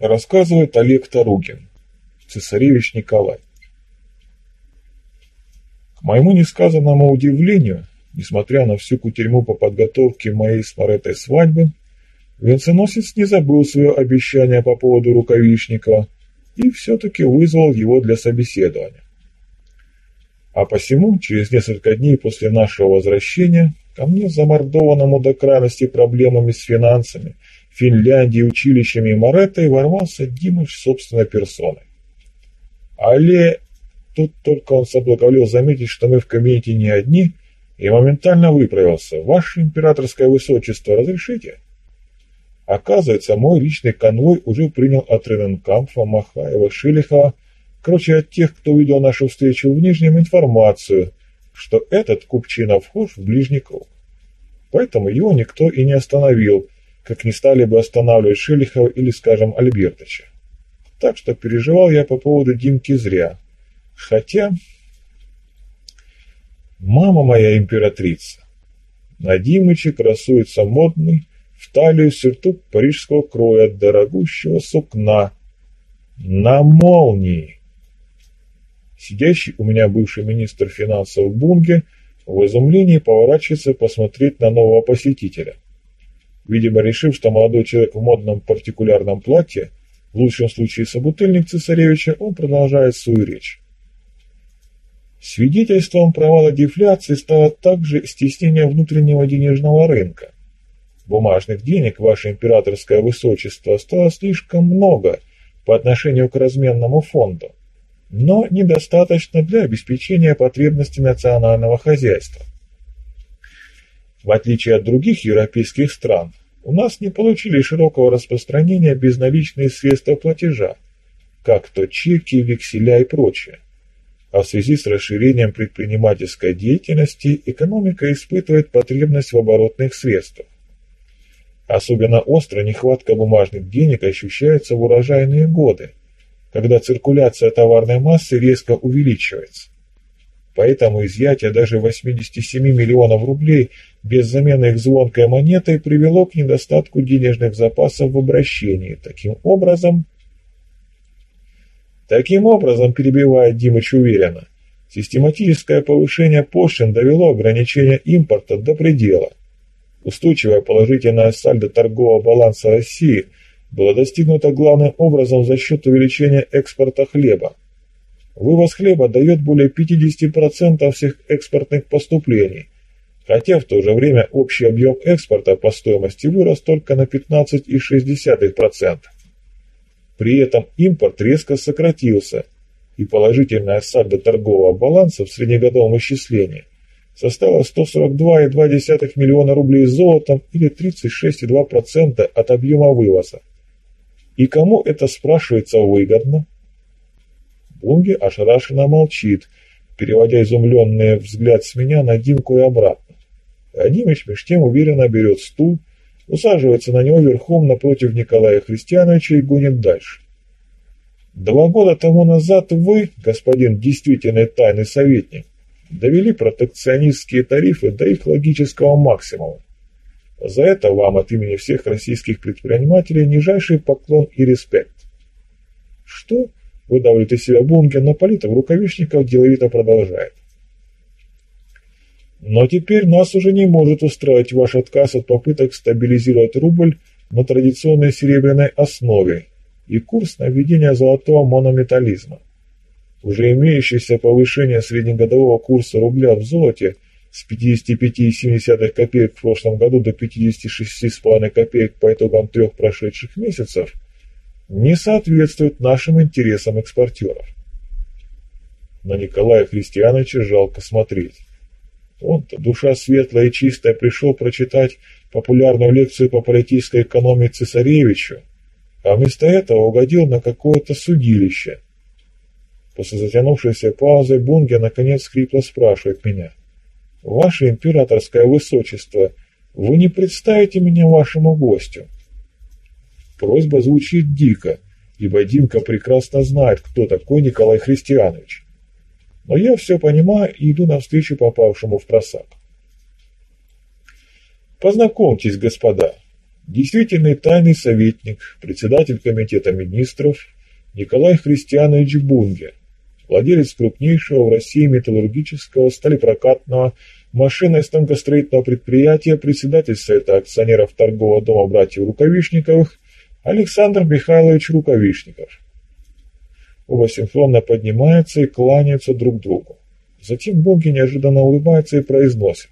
Рассказывает Олег Таругин, цесаревич Николай. К моему несказанному удивлению, несмотря на всю кутерьму по подготовке моей с Маретой свадьбы, венценосец не забыл свое обещание по поводу рукавишника и все-таки вызвал его для собеседования. А посему, через несколько дней после нашего возвращения, ко мне, замордованному до крайности проблемами с финансами, Финляндией, училищами и Мореттой, ворвался Димыч собственной персоной. Але тут только он соблаговолил заметить, что мы в кабинете не одни, и моментально выправился. «Ваше императорское высочество, разрешите?» Оказывается, мой личный конвой уже принял от Рененкамфа, Махаева, Шилихова Короче, от тех, кто видел нашу встречу в Нижнем, информацию, что этот Купчина вхож в ближний круг. Поэтому его никто и не остановил, как не стали бы останавливать Шелихова или, скажем, Альбертовича. Так что переживал я по поводу Димки зря. Хотя... Мама моя императрица. На Димыче красуется модный, в талию сюртук парижского кроя дорогущего сукна. На молнии. Сидящий у меня бывший министр финансов Бунге в изумлении поворачивается посмотреть на нового посетителя. Видимо, решив, что молодой человек в модном партикулярном платье, в лучшем случае собутыльник цесаревича, он продолжает свою речь. Свидетельством провала дефляции стало также стеснение внутреннего денежного рынка. Бумажных денег, ваше императорское высочество, стало слишком много по отношению к разменному фонду но недостаточно для обеспечения потребностей национального хозяйства. В отличие от других европейских стран, у нас не получили широкого распространения безналичные средства платежа, как то чеки, векселя и прочее. А в связи с расширением предпринимательской деятельности экономика испытывает потребность в оборотных средствах. Особенно остро нехватка бумажных денег ощущается в урожайные годы – когда циркуляция товарной массы резко увеличивается. Поэтому изъятие даже 87 миллионов рублей без замены их звонкой монетой привело к недостатку денежных запасов в обращении. Таким образом... Таким образом, перебивает Димыч уверенно, систематическое повышение пошлин довело ограничение импорта до предела. Устойчивое положительное сальдо торгового баланса России – было достигнуто главным образом за счет увеличения экспорта хлеба. Вывоз хлеба дает более 50% всех экспортных поступлений, хотя в то же время общий объем экспорта по стоимости вырос только на 15,6%. При этом импорт резко сократился, и положительная сальдо торгового баланса в среднегодовом исчислении составила 142,2 миллиона рублей золотом или 36,2% от объема вывоза. И кому это спрашивается выгодно? Бунги ошарашенно молчит, переводя изумленный взгляд с меня на Димку и обратно. А Димыч меж тем уверенно берет стул, усаживается на него верхом напротив Николая Христиановича и гонит дальше. Два года тому назад вы, господин действительный тайный советник, довели протекционистские тарифы до их логического максимума. За это вам от имени всех российских предпринимателей нижайший поклон и респект. Что? Выдавливает из себя Бунген, но Политов рукавишников деловито продолжает. Но теперь нас уже не может устраивать ваш отказ от попыток стабилизировать рубль на традиционной серебряной основе и курс на введение золотого монометаллизма. Уже имеющееся повышение среднегодового курса рубля в золоте с 55,7 копеек в прошлом году до 56,5 копеек по итогам трех прошедших месяцев не соответствует нашим интересам экспортеров. На Николая Христиановича жалко смотреть. Он-то, душа светлая и чистая, пришел прочитать популярную лекцию по политической экономии цесаревичу, а вместо этого угодил на какое-то судилище. После затянувшейся паузы Бунге наконец хрипло спрашивает меня – «Ваше императорское высочество, вы не представите меня вашему гостю?» Просьба звучит дико, ибо Димка прекрасно знает, кто такой Николай Христианович. Но я все понимаю и иду навстречу попавшему в просак. Познакомьтесь, господа, Действительный тайный советник, председатель комитета министров Николай Христианович Бунге, владелец крупнейшего в России металлургического сталепрокатного машино-станкостроительного предприятия, председатель Совета акционеров торгового дома братьев Рукавишниковых Александр Михайлович Рукавишников. Оба синхронно поднимаются и кланяются друг другу. Затем Бунге неожиданно улыбается и произносит.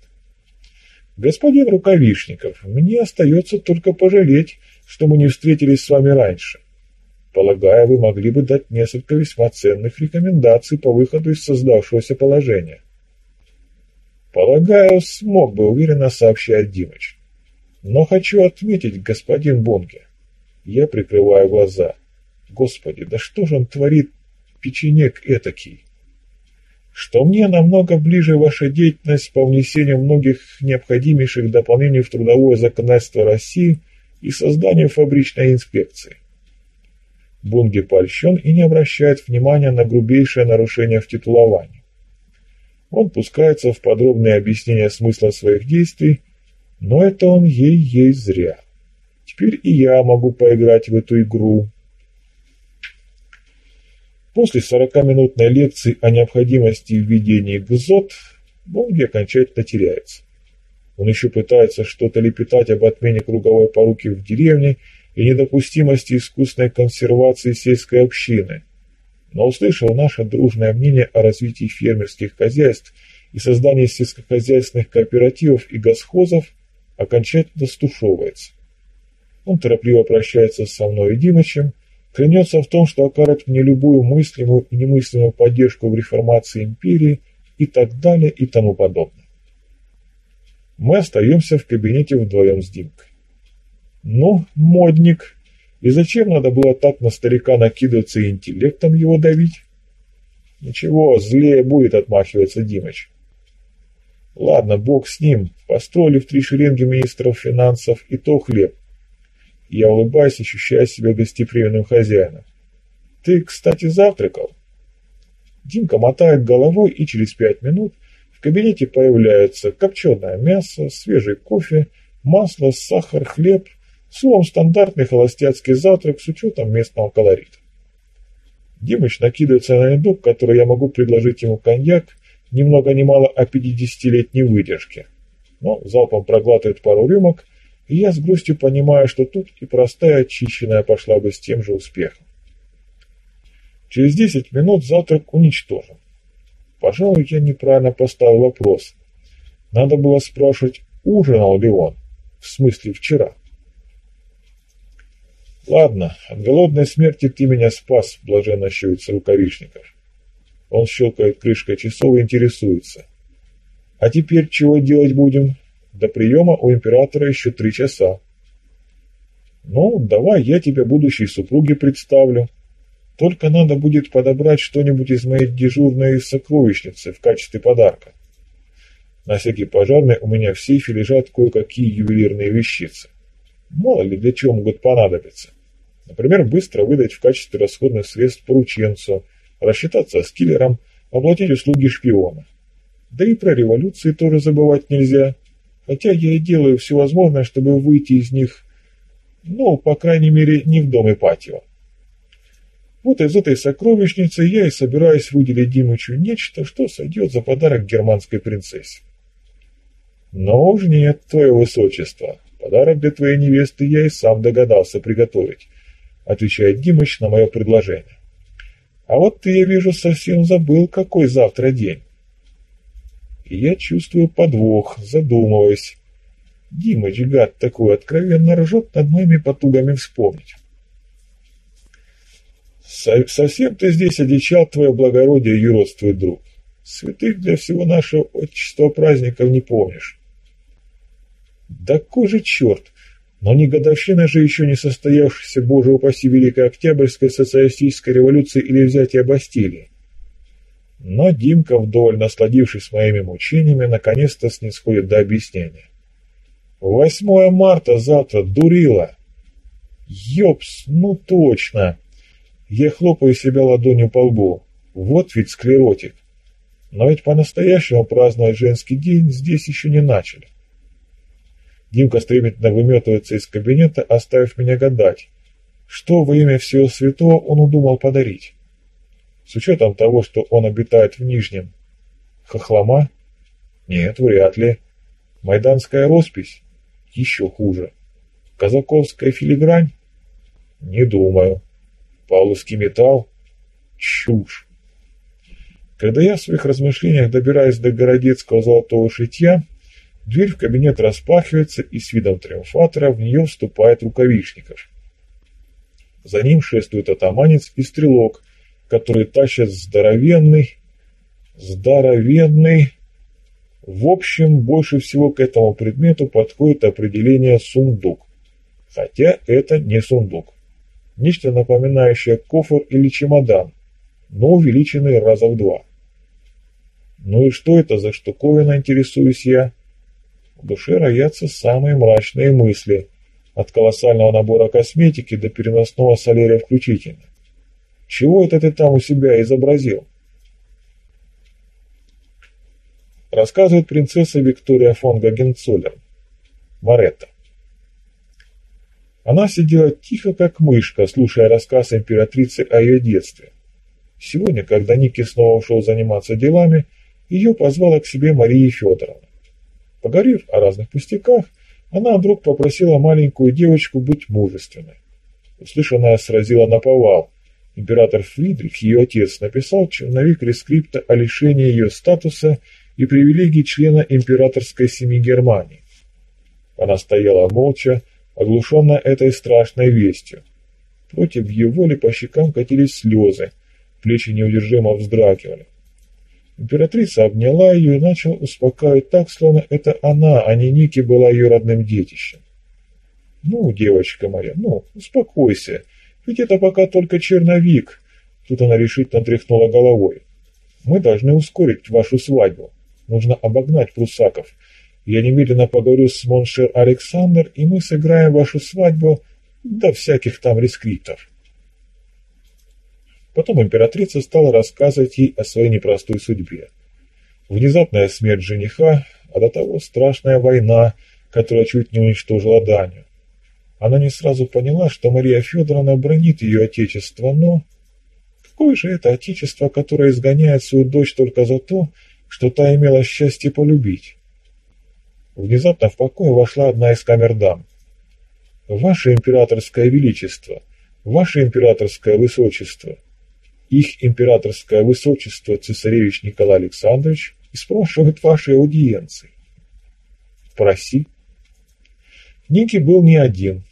«Господин Рукавишников, мне остается только пожалеть, что мы не встретились с вами раньше. Полагаю, вы могли бы дать несколько весьма ценных рекомендаций по выходу из создавшегося положения». «Полагаю, смог бы уверенно сообщать Димыч. Но хочу отметить, господин Бонге, я прикрываю глаза. Господи, да что же он творит, печенек этакий?» что мне намного ближе ваша деятельность по внесению многих необходимейших дополнений в трудовое законодательство России и созданию фабричной инспекции. Бунги польщен и не обращает внимания на грубейшее нарушение в титуловании. Он пускается в подробные объяснения смысла своих действий, но это он ей-ей зря. Теперь и я могу поиграть в эту игру, После сорокаминутной лекции о необходимости введения ГЗОТ Бонги окончательно теряется. Он еще пытается что-то лепетать об отмене круговой поруки в деревне и недопустимости искусственной консервации сельской общины. Но услышав наше дружное мнение о развитии фермерских хозяйств и создании сельскохозяйственных кооперативов и госхозов, окончательно стушевывается. Он торопливо прощается со мной и Димычем, клянется в том, что окажет мне любую мыслимую и немыслимую поддержку в реформации империи и так далее и тому подобное. Мы остаемся в кабинете вдвоем с Димкой. Ну, модник, и зачем надо было так на старика накидываться и интеллектом его давить? Ничего, злее будет, отмахиваться Димыч. Ладно, бог с ним, построили в три шеренги министров финансов, и то хлеб. Я улыбаюсь, ощущая себя гостеприимным хозяином. «Ты, кстати, завтракал?» Димка мотает головой, и через пять минут в кабинете появляется копченое мясо, свежий кофе, масло, сахар, хлеб, словом, стандартный холостяцкий завтрак с учетом местного колорита. Димыч накидывается на еду, который я могу предложить ему коньяк, ни много ни мало о 50-летней выдержке. Но залпом проглатывает пару рюмок и я с грустью понимаю, что тут и простая очищенная пошла бы с тем же успехом. Через десять минут завтрак уничтожен. Пожалуй, я неправильно поставил вопрос. Надо было спрашивать, ужинал ли он, в смысле вчера. Ладно, от голодной смерти ты меня спас, блаженно щурится рукавишников. Он щелкает крышкой часов и интересуется. А теперь чего делать будем? До приема у императора еще три часа. Ну, давай я тебя будущей супруге представлю. Только надо будет подобрать что-нибудь из моей дежурной сокровищницы в качестве подарка. На всякий пожарный у меня в сейфе лежат кое-какие ювелирные вещицы. Мало ли для чего могут понадобиться. Например, быстро выдать в качестве расходных средств порученцу, рассчитаться с киллером, оплатить услуги шпиона. Да и про революции тоже забывать нельзя хотя я и делаю все возможное, чтобы выйти из них, ну, по крайней мере, не в доме Ипатьева. Вот из этой сокровищницы я и собираюсь выделить Димычу нечто, что сойдет за подарок германской принцессе. Но уж нет, твое высочество, подарок для твоей невесты я и сам догадался приготовить, отвечает Димыч на мое предложение. А вот ты, я вижу, совсем забыл, какой завтра день я чувствую подвох, задумываясь. Димыч, гад такой, откровенно ржет над моими потугами вспомнить. Совсем ты здесь одичал, твое благородие, юродствует друг. Святых для всего нашего отчества праздников не помнишь. Да кожи черт! Но не годовщина же еще не состоявшейся, боже упаси, Великой Октябрьской социалистической революции или взятия Бастилии. Но Димка, вдоволь насладившись моими мучениями, наконец-то снисходит до объяснения. «Восьмое марта завтра, дурила!» «Ёпс, ну точно!» Я хлопаю себя ладонью по лбу. Вот ведь склеротик. Но ведь по-настоящему праздновать женский день здесь еще не начали. Димка стремительно выметывается из кабинета, оставив меня гадать, что во имя всего святого он удумал подарить. С учетом того, что он обитает в Нижнем. Хохлома? Нет, вряд ли. Майданская роспись? Еще хуже. Казаковская филигрань? Не думаю. Павловский металл? Чушь. Когда я в своих размышлениях добираюсь до городецкого золотого шитья, дверь в кабинет распахивается, и с видом триумфатора в нее вступает рукавишников. За ним шествует атаманец и стрелок, который тащат здоровенный, здоровенный... В общем, больше всего к этому предмету подходит определение «сундук». Хотя это не сундук. Нечто напоминающее кофр или чемодан, но увеличенный раза в два. Ну и что это за штуковина, интересуюсь я? В душе роятся самые мрачные мысли, от колоссального набора косметики до переносного солярия включительно. Чего это ты там у себя изобразил? Рассказывает принцесса Виктория фон Гагенцоллер. Маретта. Она сидела тихо, как мышка, слушая рассказ императрицы о ее детстве. Сегодня, когда Ники снова ушел заниматься делами, ее позвала к себе Мария Федоровна. Поговорив о разных пустяках, она вдруг попросила маленькую девочку быть мужественной. Услышанное сразило на повал. Император Фридрих, ее отец, написал черновик рескрипта о лишении ее статуса и привилегий члена императорской семьи Германии. Она стояла молча, оглушенная этой страшной вестью. Против ее воли по щекам катились слезы, плечи неудержимо вздрагивали. Императрица обняла ее и начала успокаивать так, словно это она, а не Ники, была ее родным детищем. «Ну, девочка моя, ну, успокойся, ведь это пока только черновик», Тут она решительно тряхнула головой. «Мы должны ускорить вашу свадьбу. Нужно обогнать прусаков. Я немедленно поговорю с mon cher Александр, и мы сыграем вашу свадьбу до всяких там рескриптов. Потом императрица стала рассказывать ей о своей непростой судьбе. Внезапная смерть жениха, а до того страшная война, которая чуть не уничтожила Данию. Она не сразу поняла, что Мария Федоровна бронит ее отечество, но... Какое же это отечество, которое изгоняет свою дочь только за то, что та имела счастье полюбить? Внезапно в покой вошла одна из камер дам. «Ваше императорское величество, ваше императорское высочество, их императорское высочество цесаревич Николай Александрович и спрашивает вашей аудиенции». «Проси». Ники был не один.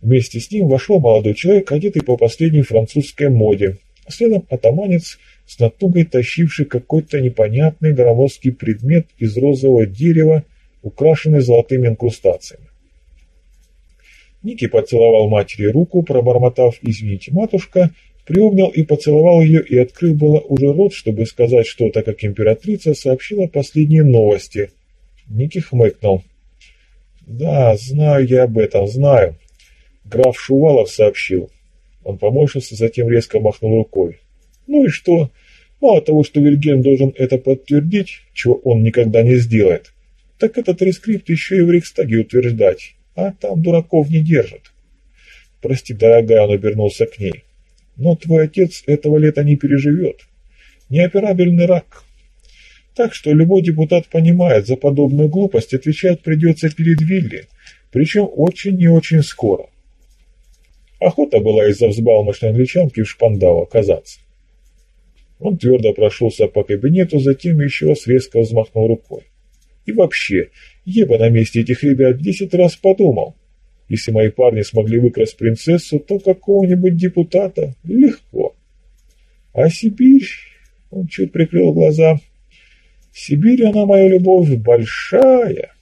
Вместе с ним вошел молодой человек, одетый по последней французской моде, следом атаманец с натугой тащивший какой-то непонятный громоздкий предмет из розового дерева, украшенный золотыми инкрустациями. Ники поцеловал матери руку, пробормотав «Извините, матушка», приобнял и поцеловал ее, и открыл было уже рот, чтобы сказать что-то, как императрица сообщила последние новости. Ники хмыкнул. «Да, знаю я об этом, знаю. Граф Шувалов сообщил». Он поморщился, затем резко махнул рукой. «Ну и что? Мало того, что Вильгельм должен это подтвердить, чего он никогда не сделает, так этот рескрипт еще и в Рейхстаге утверждать, а там дураков не держат. Прости, дорогая, он обернулся к ней, но твой отец этого лета не переживет. Неоперабельный рак. Так что любой депутат понимает, за подобную глупость отвечать придется перед Вилли, причем очень и очень скоро. Охота была из-за взбалмошной англичанки в шпандау оказаться. Он твердо прошелся по кабинету, затем еще раз резко взмахнул рукой. И вообще, я бы на месте этих ребят десять раз подумал. Если мои парни смогли выкрасть принцессу, то какого-нибудь депутата легко. А Сибирь... Он чуть прикрыл глаза. Сибирь, она моя любовь большая.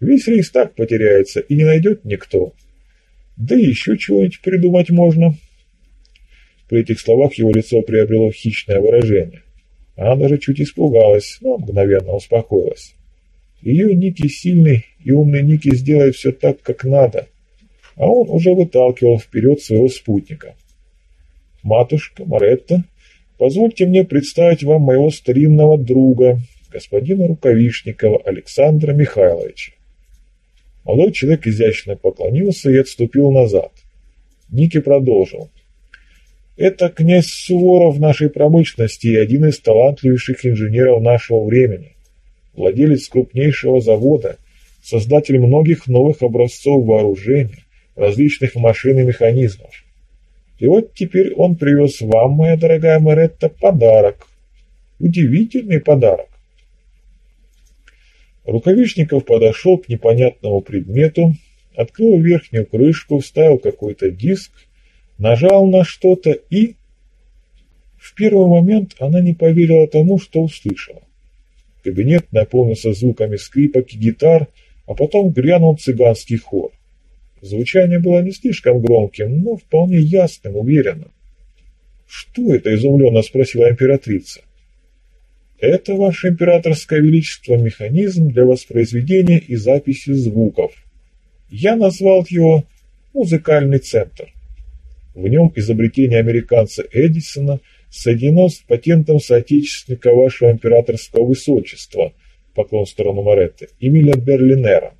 Весь рейс так потеряется и не найдет никто. Да и еще чего-нибудь придумать можно. При этих словах его лицо приобрело хищное выражение. Она даже чуть испугалась, но мгновенно успокоилась. Ее Ники сильный и умный Ники сделает все так, как надо, а он уже выталкивал вперед своего спутника. «Матушка Маретта, позвольте мне представить вам моего старинного друга, господина Рукавишникова Александра Михайловича». Молодой человек изящно поклонился и отступил назад. Ники продолжил. Это князь Суворов нашей промышленности и один из талантливейших инженеров нашего времени. Владелец крупнейшего завода, создатель многих новых образцов вооружения, различных машин и механизмов. И вот теперь он привез вам, моя дорогая Маретта, подарок. Удивительный подарок. Рукавишников подошел к непонятному предмету, открыл верхнюю крышку, вставил какой-то диск, нажал на что-то и... В первый момент она не поверила тому, что услышала. Кабинет наполнился звуками скрипок и гитар, а потом грянул цыганский хор. Звучание было не слишком громким, но вполне ясным, уверенным. «Что это?» – изумленно спросила императрица. «Это, Ваше Императорское Величество, механизм для воспроизведения и записи звуков. Я назвал его «Музыкальный центр». В нем изобретение американца Эдисона соединено с патентом соотечественника Вашего Императорского Высочества, поклон сторону Моретты, Эмиля Берлинера.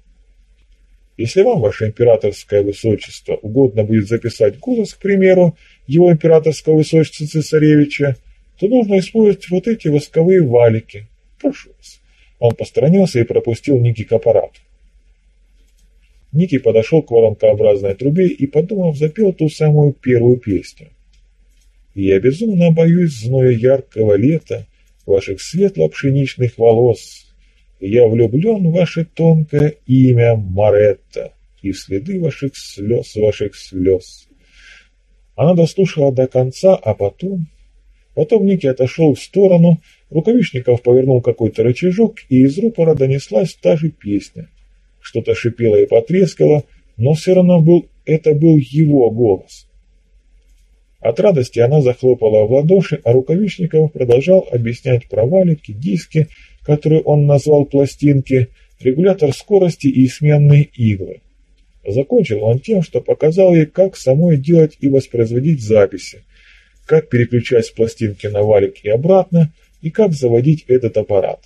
Если вам, ваше императорское высочество, угодно будет записать голос, к примеру, его императорского высочества цесаревича, то нужно использовать вот эти восковые валики. Прошу вас. Он посторонился и пропустил Ники к аппарату. Ники подошел к воронкообразной трубе и, подумав, запел ту самую первую песню. «Я безумно боюсь зноя яркого лета, ваших светло-пшеничных волос, я влюблен в ваше тонкое имя Маретта и в следы ваших слез, ваших слез. Она дослушала до конца, а потом... Потом Ники отошел в сторону, Рукавишников повернул какой-то рычажок, и из рупора донеслась та же песня. Что-то шипело и потрескало, но все равно был, это был его голос. От радости она захлопала в ладоши, а Рукавишников продолжал объяснять про валики, диски, которые он назвал пластинки, регулятор скорости и сменные иглы. Закончил он тем, что показал ей, как самой делать и воспроизводить записи, как переключать с пластинки на валик и обратно, и как заводить этот аппарат.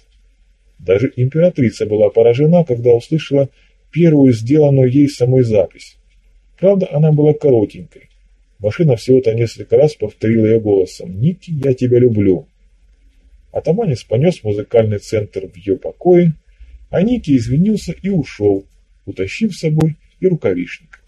Даже императрица была поражена, когда услышала первую сделанную ей самой запись. Правда, она была коротенькой. Машина всего-то несколько раз повторила ее голосом «Ники, я тебя люблю». Атаманец понес музыкальный центр в ее покое, а Ники извинился и ушел, утащив с собой и рукавишник.